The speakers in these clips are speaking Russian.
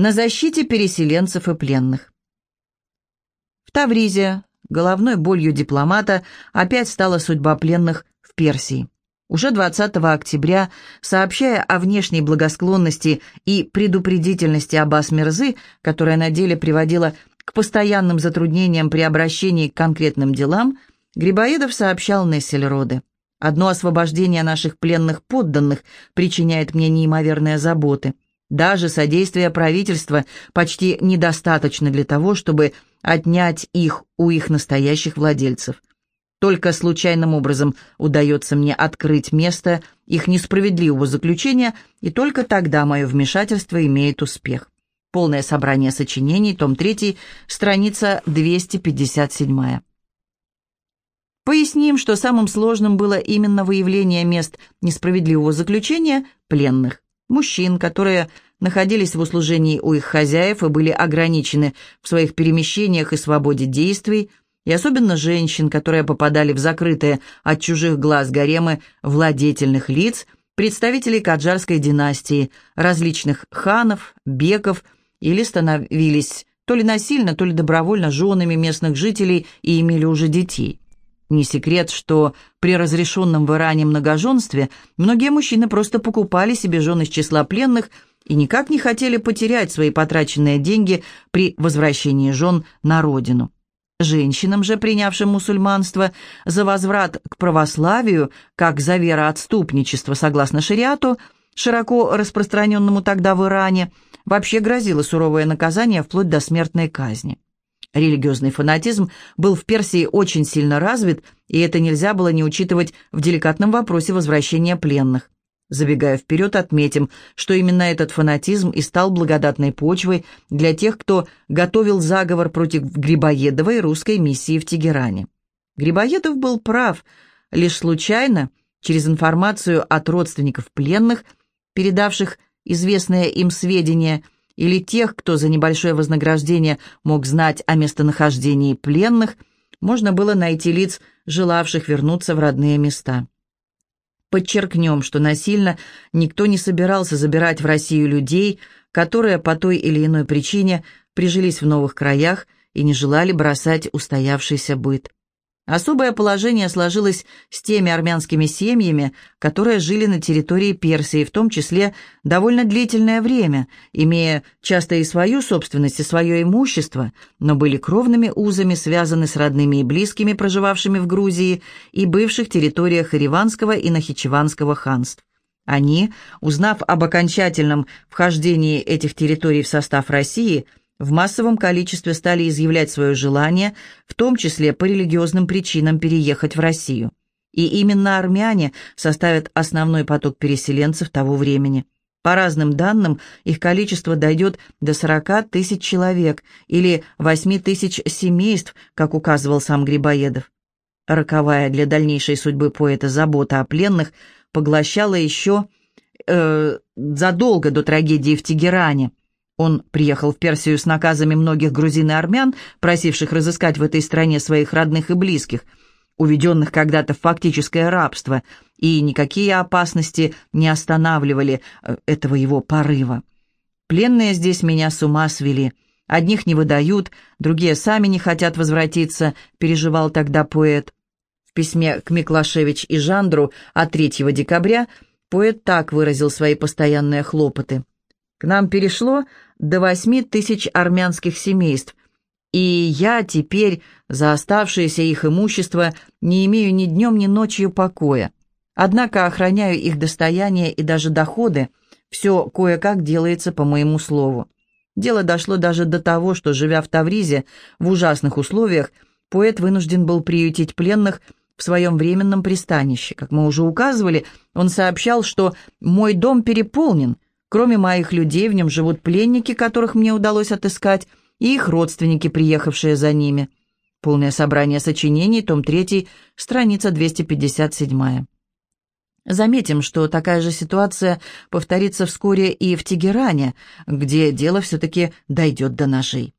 на защите переселенцев и пленных. В Тавризе головной болью дипломата опять стала судьба пленных в Персии. Уже 20 октября, сообщая о внешней благосклонности и предупредительности Аббас Мирзы, которая на деле приводила к постоянным затруднениям при обращении к конкретным делам, Грибоедов сообщал Нессельроде. «Одно освобождение наших пленных подданных причиняет мне неимоверные заботы. Даже содействие правительства почти недостаточно для того, чтобы отнять их у их настоящих владельцев. Только случайным образом удается мне открыть место их несправедливого заключения, и только тогда мое вмешательство имеет успех. Полное собрание сочинений, том 3, страница 257. Поясним, что самым сложным было именно выявление мест несправедливого заключения пленных, мужчин, которые находились в услужении у их хозяев и были ограничены в своих перемещениях и свободе действий, и особенно женщин, которые попадали в закрытые от чужих глаз гаремы владетельных лиц, представителей каджарской династии, различных ханов, беков или становились то ли насильно, то ли добровольно женами местных жителей и имели уже детей. Не секрет, что при разрешенном в Иране многоженстве многие мужчины просто покупали себе жен из числа пленных и никак не хотели потерять свои потраченные деньги при возвращении жен на родину. Женщинам же, принявшим мусульманство, за возврат к православию, как за вероотступничество согласно шариату, широко распространенному тогда в Иране, вообще грозило суровое наказание вплоть до смертной казни. Религиозный фанатизм был в Персии очень сильно развит, и это нельзя было не учитывать в деликатном вопросе возвращения пленных. Забегая вперед, отметим, что именно этот фанатизм и стал благодатной почвой для тех, кто готовил заговор против Грибоедова и русской миссии в Тегеране. Грибоедов был прав, лишь случайно, через информацию от родственников пленных, передавших известные им сведения, или тех, кто за небольшое вознаграждение мог знать о местонахождении пленных, можно было найти лиц, желавших вернуться в родные места. Подчеркнем, что насильно никто не собирался забирать в Россию людей, которые по той или иной причине прижились в новых краях и не желали бросать устоявшийся быт. Особое положение сложилось с теми армянскими семьями, которые жили на территории Персии, в том числе довольно длительное время, имея часто и свою собственность, и свое имущество, но были кровными узами связаны с родными и близкими, проживавшими в Грузии и бывших территориях Ириванского и Нахичеванского ханств. Они, узнав об окончательном вхождении этих территорий в состав России – в массовом количестве стали изъявлять свое желание, в том числе по религиозным причинам, переехать в Россию. И именно армяне составят основной поток переселенцев того времени. По разным данным, их количество дойдет до 40 тысяч человек или 8 тысяч семейств, как указывал сам Грибоедов. Роковая для дальнейшей судьбы поэта забота о пленных поглощала еще э, задолго до трагедии в Тегеране – он приехал в Персию с наказами многих грузин и армян, просивших разыскать в этой стране своих родных и близких, уведенных когда-то в фактическое рабство, и никакие опасности не останавливали э, этого его порыва. Пленные здесь меня с ума свели. Одних не выдают, другие сами не хотят возвратиться, переживал тогда поэт. В письме к Миклашевич и Жандру от 3 декабря поэт так выразил свои постоянные хлопоты. «К нам перешло до восьми тысяч армянских семейств, и я теперь за оставшееся их имущество не имею ни днем, ни ночью покоя. Однако охраняю их достояние и даже доходы, все кое-как делается по моему слову. Дело дошло даже до того, что, живя в Тавризе в ужасных условиях, поэт вынужден был приютить пленных в своем временном пристанище. Как мы уже указывали, он сообщал, что «мой дом переполнен», Кроме моих людей, в нем живут пленники, которых мне удалось отыскать, и их родственники, приехавшие за ними. Полное собрание сочинений, том 3, страница 257. Заметим, что такая же ситуация повторится вскоре и в Тегеране, где дело все-таки дойдет до ножей.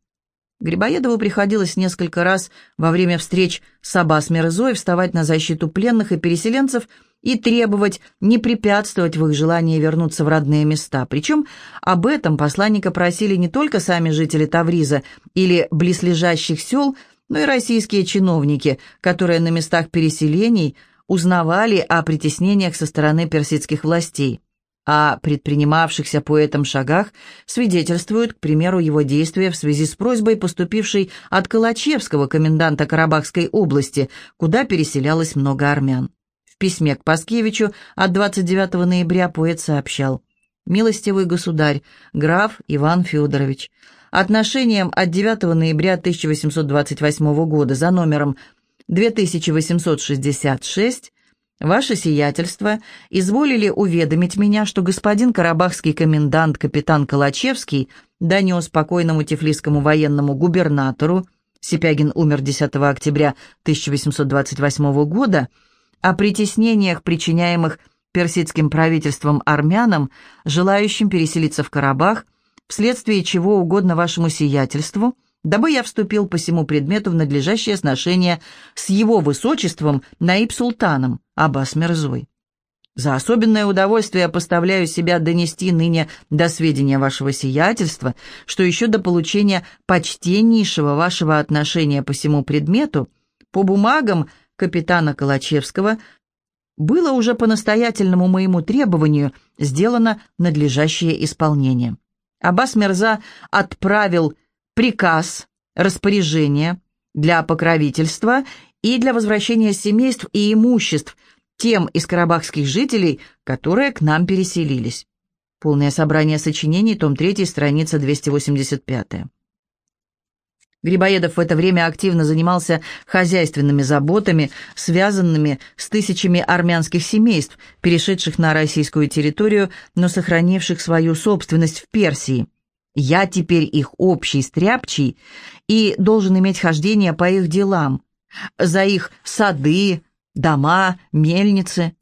Грибоедову приходилось несколько раз во время встреч с Аббас Мирзой вставать на защиту пленных и переселенцев и требовать не препятствовать в их желании вернуться в родные места. Причем об этом посланника просили не только сами жители Тавриза или близлежащих сел, но и российские чиновники, которые на местах переселений узнавали о притеснениях со стороны персидских властей. О предпринимавшихся поэтом шагах свидетельствуют, к примеру, его действия в связи с просьбой, поступившей от Калачевского, коменданта Карабахской области, куда переселялось много армян письме к Паскевичу от 29 ноября поэт сообщал. «Милостивый государь, граф Иван Федорович, отношением от 9 ноября 1828 года за номером 2866 Ваше сиятельство изволили уведомить меня, что господин карабахский комендант капитан Калачевский донес покойному тифлисскому военному губернатору, Сипягин умер 10 октября 1828 года, о притеснениях, причиняемых персидским правительством армянам, желающим переселиться в Карабах, вследствие чего угодно вашему сиятельству, дабы я вступил по всему предмету в надлежащее сношение с его высочеством Наиб-Султаном Аббас Мерзой. За особенное удовольствие поставляю себя донести ныне до сведения вашего сиятельства, что еще до получения почтеннейшего вашего отношения по всему предмету, по бумагам капитана Калачевского было уже по настоятельному моему требованию сделано надлежащее исполнение. Аббас Мерза отправил приказ, распоряжение для покровительства и для возвращения семейств и имуществ тем из карабахских жителей, которые к нам переселились. Полное собрание сочинений, том 3, страница 285. Грибоедов в это время активно занимался хозяйственными заботами, связанными с тысячами армянских семейств, перешедших на российскую территорию, но сохранивших свою собственность в Персии. Я теперь их общий стряпчий и должен иметь хождение по их делам, за их сады, дома, мельницы.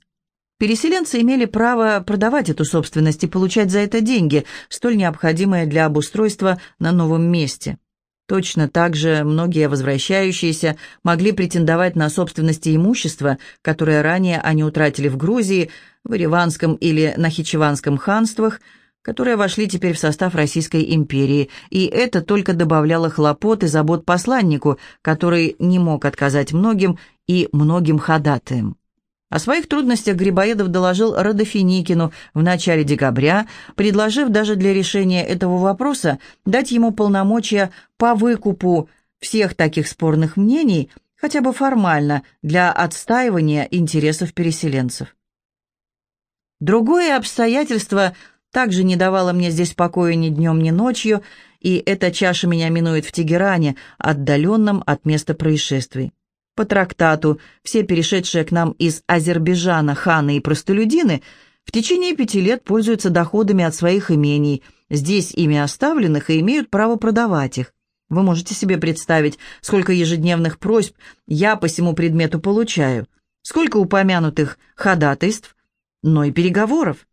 Переселенцы имели право продавать эту собственность и получать за это деньги, столь необходимые для обустройства на новом месте. Точно так же многие возвращающиеся могли претендовать на собственности имущества, которое ранее они утратили в Грузии, в Ириванском или Нахичеванском ханствах, которые вошли теперь в состав Российской империи, и это только добавляло хлопот и забот посланнику, который не мог отказать многим и многим ходатаям. О своих трудностях Грибоедов доложил Родофиникину в начале декабря, предложив даже для решения этого вопроса дать ему полномочия по выкупу всех таких спорных мнений, хотя бы формально, для отстаивания интересов переселенцев. Другое обстоятельство также не давало мне здесь покоя ни днем, ни ночью, и эта чаша меня минует в Тегеране, отдаленном от места происшествий. По трактату все перешедшие к нам из Азербайджана ханы и простолюдины в течение пяти лет пользуются доходами от своих имений, здесь ими оставленных и имеют право продавать их. Вы можете себе представить, сколько ежедневных просьб я по всему предмету получаю, сколько упомянутых ходатайств, но и переговоров.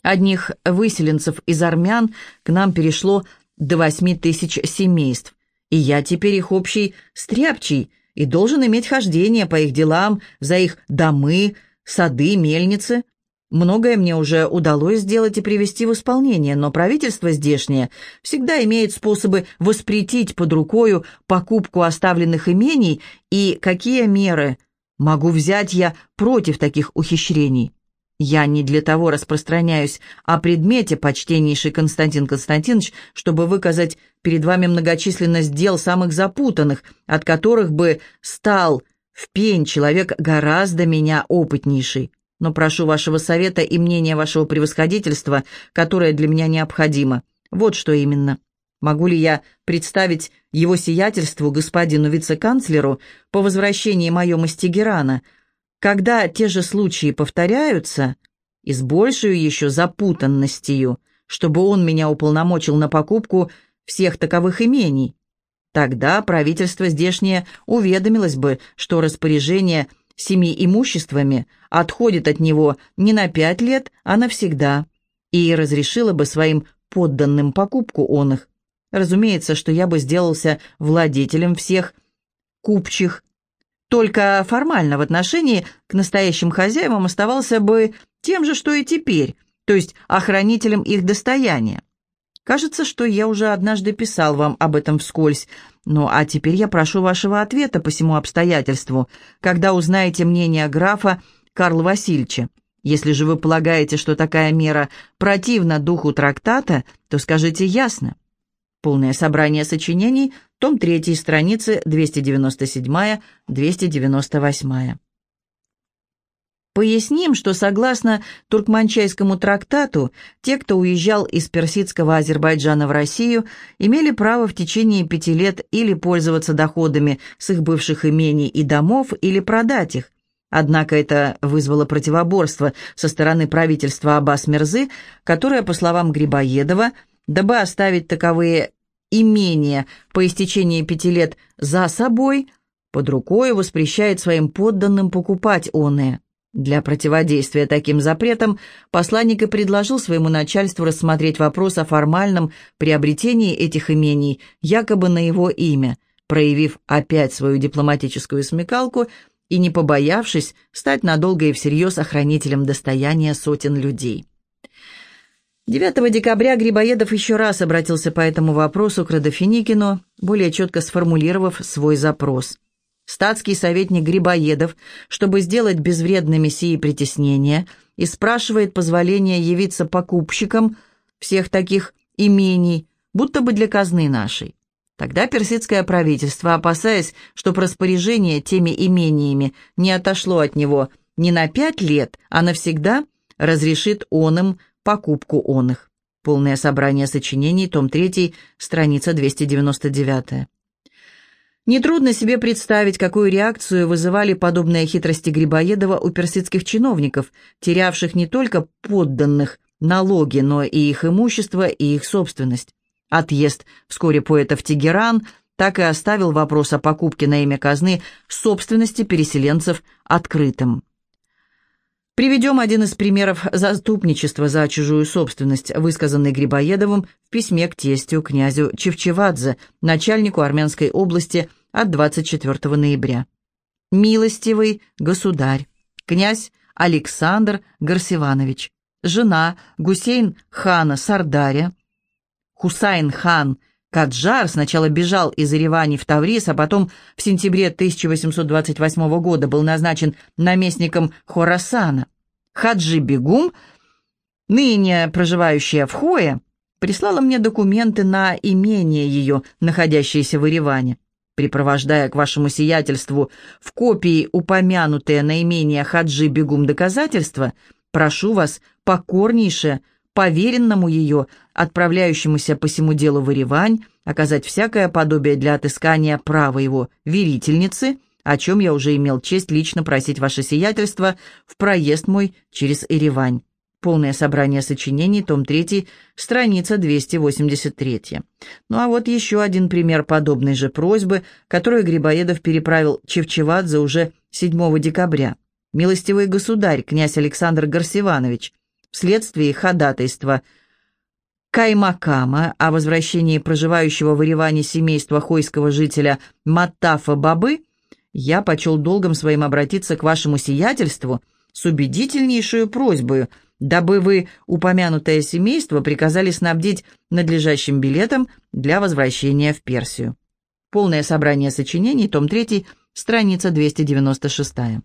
Одних выселенцев из армян к нам перешло до восьми тысяч семейств, и я теперь их общий стряпчий, и должен иметь хождение по их делам, за их домы, сады, мельницы. Многое мне уже удалось сделать и привести в исполнение, но правительство здешнее всегда имеет способы воспретить под рукою покупку оставленных имений и какие меры могу взять я против таких ухищрений. Я не для того распространяюсь о предмете, почтеннейший Константин Константинович, чтобы выказать перед вами многочисленность дел самых запутанных, от которых бы стал в пень человек гораздо меня опытнейший. Но прошу вашего совета и мнения вашего превосходительства, которое для меня необходимо. Вот что именно. Могу ли я представить его сиятельству, господину вице-канцлеру, по возвращении моем из Тегерана – когда те же случаи повторяются, и с большей еще запутанностью, чтобы он меня уполномочил на покупку всех таковых имений. Тогда правительство здешнее уведомилось бы, что распоряжение семи имуществами отходит от него не на пять лет, а навсегда, и разрешило бы своим подданным покупку он их. Разумеется, что я бы сделался владетелем всех купчих только формально в отношении к настоящим хозяевам оставался бы тем же, что и теперь, то есть охранителем их достояния. Кажется, что я уже однажды писал вам об этом вскользь. Ну, а теперь я прошу вашего ответа по всему обстоятельству, когда узнаете мнение графа Карла Васильевича. Если же вы полагаете, что такая мера противна духу трактата, то скажите ясно. Полное собрание сочинений, том 3, страницы 297-298. Поясним, что согласно Туркманчайскому трактату, те, кто уезжал из персидского Азербайджана в Россию, имели право в течение пяти лет или пользоваться доходами с их бывших имений и домов, или продать их. Однако это вызвало противоборство со стороны правительства Аббас-Мирзы, которое, по словам Грибоедова, дабы оставить таковые имения по истечении пяти лет за собой, под рукой воспрещает своим подданным покупать оные. Для противодействия таким запретам посланник и предложил своему начальству рассмотреть вопрос о формальном приобретении этих имений якобы на его имя, проявив опять свою дипломатическую смекалку и не побоявшись стать надолго и всерьез охранителем достояния сотен людей. 9 декабря Грибоедов еще раз обратился по этому вопросу к Родофиникину, более четко сформулировав свой запрос – статский советник Грибоедов, чтобы сделать безвредными сии притеснения, и спрашивает позволения явиться покупщикам всех таких имений, будто бы для казны нашей. Тогда персидское правительство, опасаясь, что распоряжение теми имениями не отошло от него не на пять лет, а навсегда, разрешит он им покупку он их. Полное собрание сочинений, том 3, страница 299. Нетрудно себе представить, какую реакцию вызывали подобные хитрости Грибоедова у персидских чиновников, терявших не только подданных, налоги, но и их имущество и их собственность. Отъезд вскоре поэта в Тегеран так и оставил вопрос о покупке на имя казны собственности переселенцев открытым. Приведем один из примеров заступничества за чужую собственность, высказанный Грибоедовым в письме к тестю князю Чевчевадзе, начальнику Армянской области от 24 ноября. «Милостивый государь, князь Александр Гарсиванович, жена Гусейн хана Сардаря, Хусайн хан Каджар сначала бежал из Еревани в Таврис, а потом в сентябре 1828 года был назначен наместником Хорасана. Хаджи Бегум, ныне проживающая в Хое, прислала мне документы на имение ее, находящееся в Ереване припровождая к вашему сиятельству в копии упомянутые наименее Хаджи Бегум доказательства, прошу вас покорнейше, поверенному ее, отправляющемуся по всему делу в Еревань, оказать всякое подобие для отыскания права его верительницы, о чем я уже имел честь лично просить ваше сиятельство в проезд мой через Еревань. Полное собрание сочинений, том 3, страница 283. Ну а вот еще один пример подобной же просьбы, которую Грибоедов переправил Чевчевадзе уже 7 декабря. «Милостивый государь, князь Александр Гарсиванович, вследствие ходатайства Каймакама о возвращении проживающего в Ереване семейства хойского жителя Маттафа Бабы, я почел долгом своим обратиться к вашему сиятельству с убедительнейшую просьбой – дабы вы, упомянутое семейство, приказали снабдить надлежащим билетом для возвращения в Персию. Полное собрание сочинений, том 3, страница 296.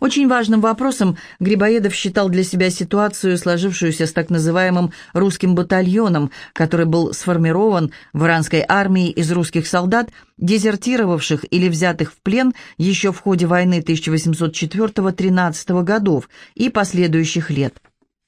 Очень важным вопросом Грибоедов считал для себя ситуацию, сложившуюся с так называемым русским батальоном, который был сформирован в иранской армии из русских солдат, дезертировавших или взятых в плен еще в ходе войны 1804-13 годов и последующих лет.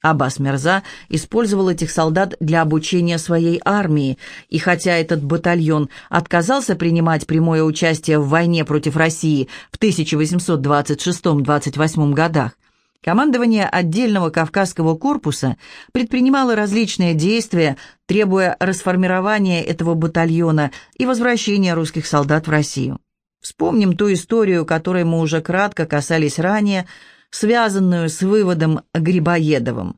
Аббас Мирза использовал этих солдат для обучения своей армии, и хотя этот батальон отказался принимать прямое участие в войне против России в 1826-28 годах, командование отдельного Кавказского корпуса предпринимало различные действия, требуя расформирования этого батальона и возвращения русских солдат в Россию. Вспомним ту историю, которой мы уже кратко касались ранее – связанную с выводом Грибоедовым.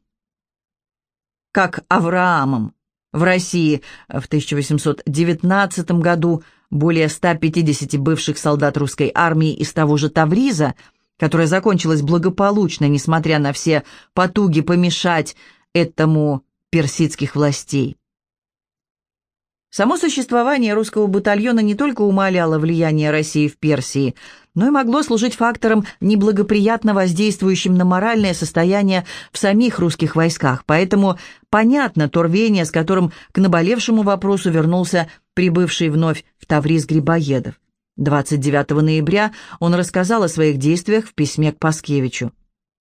Как Авраамом в России в 1819 году более 150 бывших солдат русской армии из того же Тавриза, которая закончилась благополучно, несмотря на все потуги помешать этому персидских властей. Само существование русского батальона не только умаляло влияние России в Персии, но и могло служить фактором, неблагоприятно воздействующим на моральное состояние в самих русских войсках. Поэтому понятно то рвение, с которым к наболевшему вопросу вернулся прибывший вновь в Тавриз Грибоедов. 29 ноября он рассказал о своих действиях в письме к Паскевичу.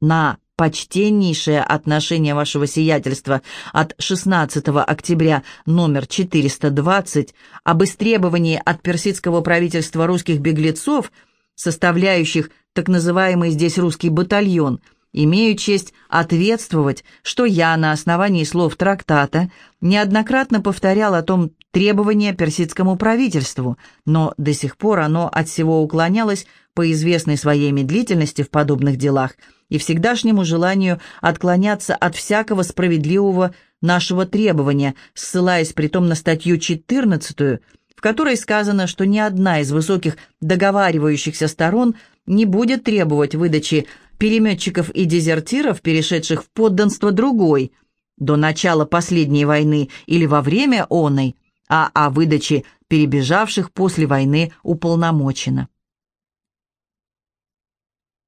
На почтеннейшее отношение вашего сиятельства от 16 октября номер 420 об истребовании от персидского правительства русских беглецов, составляющих так называемый здесь русский батальон, имею честь ответствовать, что я на основании слов трактата неоднократно повторял о том требовании персидскому правительству, но до сих пор оно от всего уклонялось по известной своей медлительности в подобных делах – и всегдашнему желанию отклоняться от всякого справедливого нашего требования, ссылаясь притом на статью 14, в которой сказано, что ни одна из высоких договаривающихся сторон не будет требовать выдачи переметчиков и дезертиров, перешедших в подданство другой, до начала последней войны или во время оной, а о выдаче перебежавших после войны уполномочено.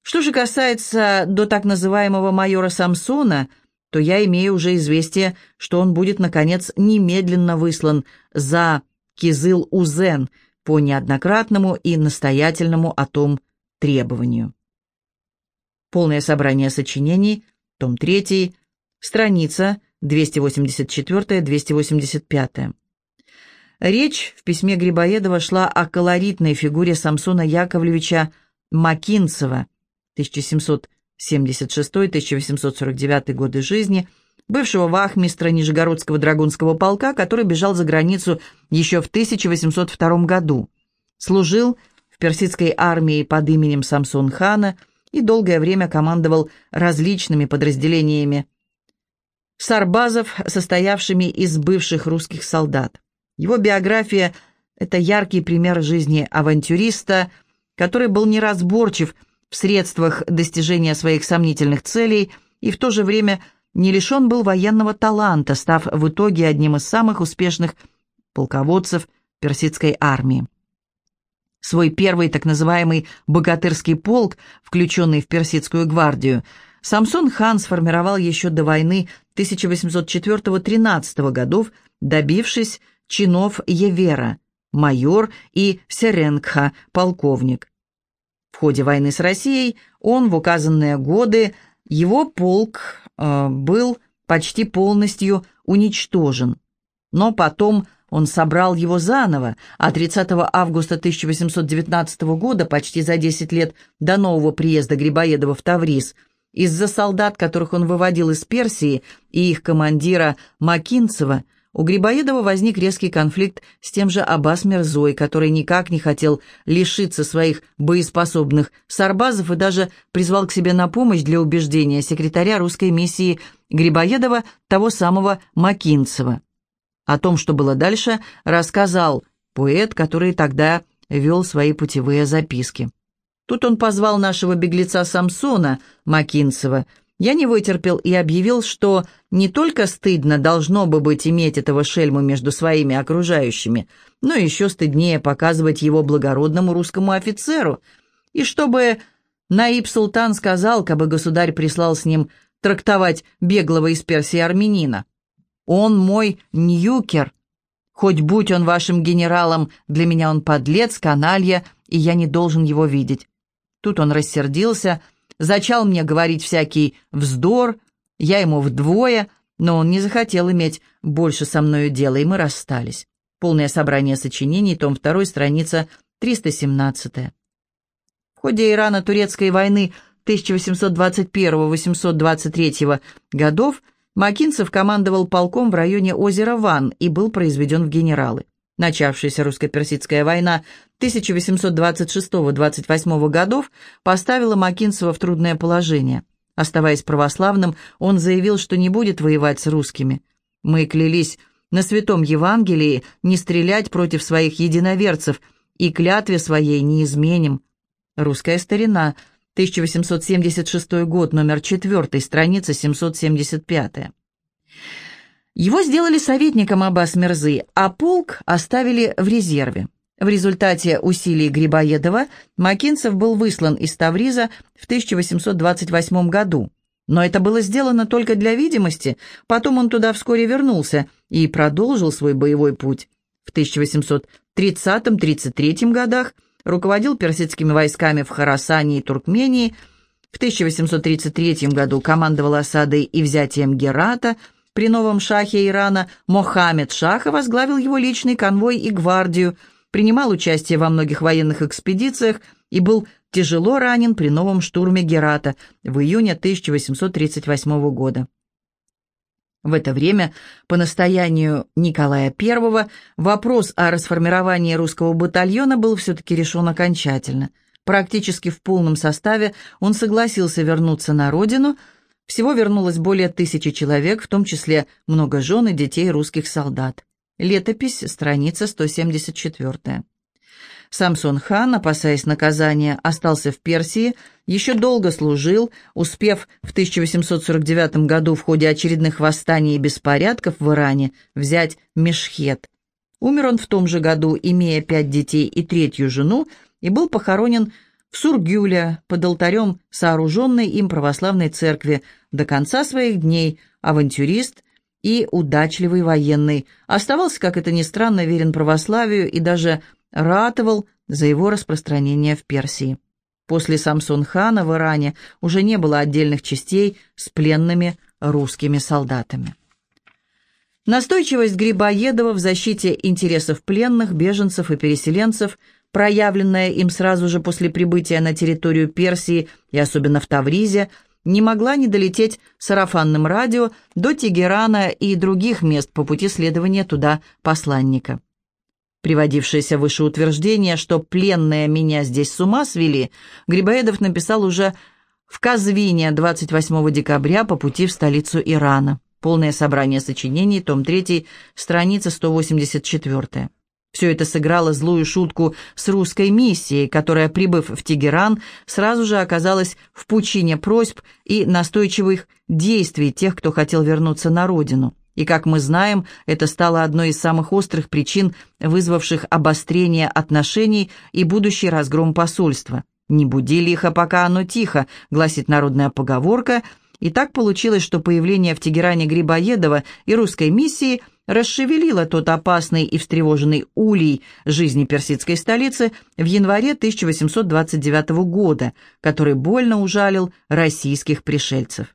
Что же касается до так называемого майора Самсона, то я имею уже известие, что он будет, наконец, немедленно выслан за Кизыл-Узен по неоднократному и настоятельному о том требованию. Полное собрание сочинений, том 3, страница 284-285. Речь в письме Грибоедова шла о колоритной фигуре Самсона Яковлевича Макинцева, 1776-1849 годы жизни, бывшего вахмистра Нижегородского драгунского полка, который бежал за границу еще в 1802 году. Служил в персидской армии под именем Самсон хана и долгое время командовал различными подразделениями сарбазов, состоявшими из бывших русских солдат. Его биография – это яркий пример жизни авантюриста, который был неразборчив – в средствах достижения своих сомнительных целей и в то же время не лишен был военного таланта, став в итоге одним из самых успешных полководцев персидской армии. Свой первый так называемый «богатырский полк», включенный в персидскую гвардию, Самсон хан сформировал еще до войны 1804-13 годов, добившись чинов Евера, майор и Серенгха, полковник. В ходе войны с Россией он в указанные годы, его полк э, был почти полностью уничтожен. Но потом он собрал его заново, а 30 августа 1819 года, почти за 10 лет до нового приезда Грибоедова в Таврис, из-за солдат, которых он выводил из Персии, и их командира Макинцева, у Грибоедова возник резкий конфликт с тем же Аббас Мерзой, который никак не хотел лишиться своих боеспособных сарбазов и даже призвал к себе на помощь для убеждения секретаря русской миссии Грибоедова, того самого Макинцева. О том, что было дальше, рассказал поэт, который тогда вел свои путевые записки. Тут он позвал нашего беглеца Самсона Макинцева – я не вытерпел и объявил, что не только стыдно должно бы быть иметь этого шельму между своими окружающими, но еще стыднее показывать его благородному русскому офицеру, и чтобы Наиб Султан сказал, кабы государь прислал с ним трактовать беглого из Персии армянина. «Он мой ньюкер. Хоть будь он вашим генералом, для меня он подлец, каналья, и я не должен его видеть». Тут он рассердился, — Зачал мне говорить всякий вздор, я ему вдвое, но он не захотел иметь больше со мною дела, и мы расстались. Полное собрание сочинений, том 2, страница 317. В ходе Ирано-Турецкой войны 1821-823 годов Макинцев командовал полком в районе озера Ван и был произведен в генералы. Начавшаяся русско-персидская война 1826-28 годов поставила Макинцева в трудное положение. Оставаясь православным, он заявил, что не будет воевать с русскими. «Мы клялись на Святом Евангелии не стрелять против своих единоверцев, и клятве своей не изменим». Русская старина, 1876 год, номер 4, страница 775. Его сделали советником Аббас Мирзы, а полк оставили в резерве. В результате усилий Грибоедова Макинцев был выслан из Тавриза в 1828 году. Но это было сделано только для видимости, потом он туда вскоре вернулся и продолжил свой боевой путь. В 1830-33 годах руководил персидскими войсками в Харасане и Туркмении, в 1833 году командовал осадой и взятием Герата, при новом шахе Ирана Мохаммед Шаха возглавил его личный конвой и гвардию, принимал участие во многих военных экспедициях и был тяжело ранен при новом штурме Герата в июне 1838 года. В это время, по настоянию Николая I, вопрос о расформировании русского батальона был все-таки решен окончательно. Практически в полном составе он согласился вернуться на родину. Всего вернулось более тысячи человек, в том числе много жен и детей русских солдат. Летопись, страница 174. Самсон хан, опасаясь наказания, остался в Персии, еще долго служил, успев в 1849 году в ходе очередных восстаний и беспорядков в Иране взять Мешхет. Умер он в том же году, имея пять детей и третью жену, и был похоронен в Сургюле под алтарем сооруженной им православной церкви до конца своих дней авантюрист и удачливый военный, оставался, как это ни странно, верен православию и даже ратовал за его распространение в Персии. После Самсон-хана в Иране уже не было отдельных частей с пленными русскими солдатами. Настойчивость Грибоедова в защите интересов пленных, беженцев и переселенцев, проявленная им сразу же после прибытия на территорию Персии и особенно в Тавризе, не могла не долететь сарафанным радио до Тегерана и других мест по пути следования туда посланника. Приводившееся выше утверждение, что пленные меня здесь с ума свели, Грибоедов написал уже в Казвине 28 декабря по пути в столицу Ирана. Полное собрание сочинений, том 3, страница 184. Все это сыграло злую шутку с русской миссией, которая, прибыв в Тегеран, сразу же оказалась в пучине просьб и настойчивых действий тех, кто хотел вернуться на родину. И, как мы знаем, это стало одной из самых острых причин, вызвавших обострение отношений и будущий разгром посольства. «Не буди лихо, пока оно тихо», — гласит народная поговорка, и так получилось, что появление в Тегеране Грибоедова и русской миссии расшевелило тот опасный и встревоженный улей жизни персидской столицы в январе 1829 года, который больно ужалил российских пришельцев.